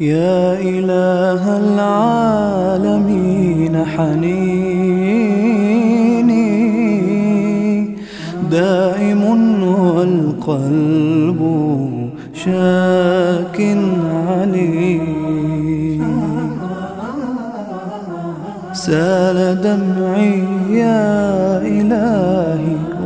يا إله العالمين حنيني. دائم والقلب شاك علي. سال دمعي يا إلهي.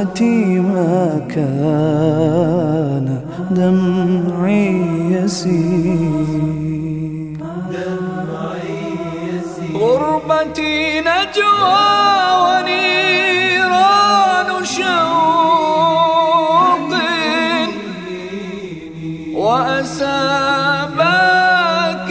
غربتي ما كان دمعي يسير. غربتي نجوى ونيران شوق وأسى باك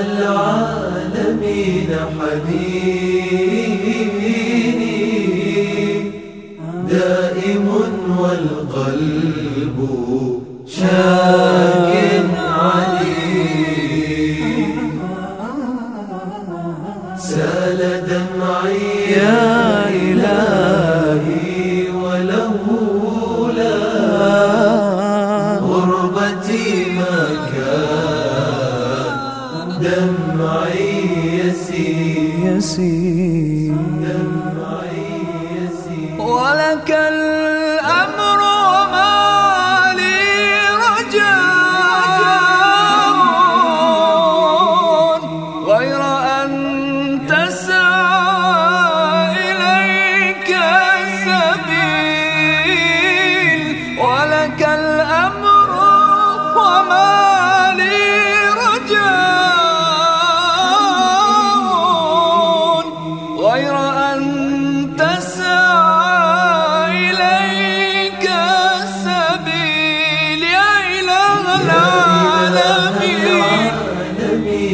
العالمين حنيني دائم والقلب شاك علي سال دمعي يا يسير. ولك الأمر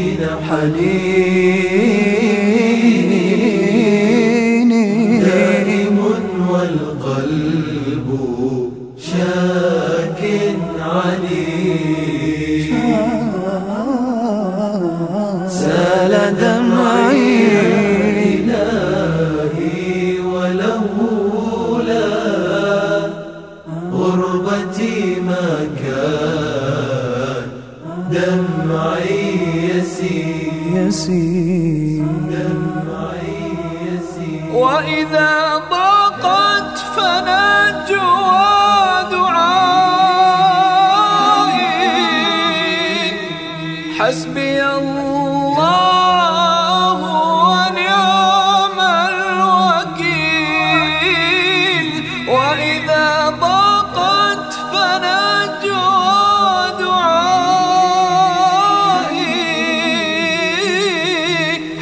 العالمين حنيني دائم والقلب شاك علي سال دمعي إلهي ولولا غربتي ما كان دمعي. يسير. وإذا ضاقت فنجوى دعائي حسبي الله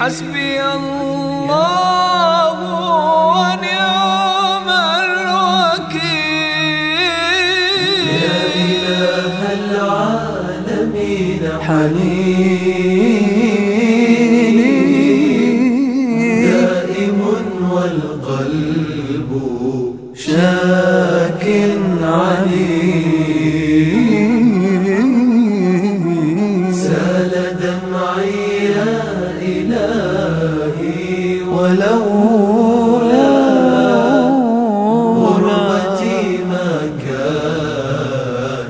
حسبي الله ونعم الوكيل. يا إله العالمين. حنيني إلهي ولولا غربتي ما كان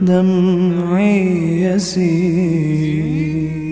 دمعي يسير.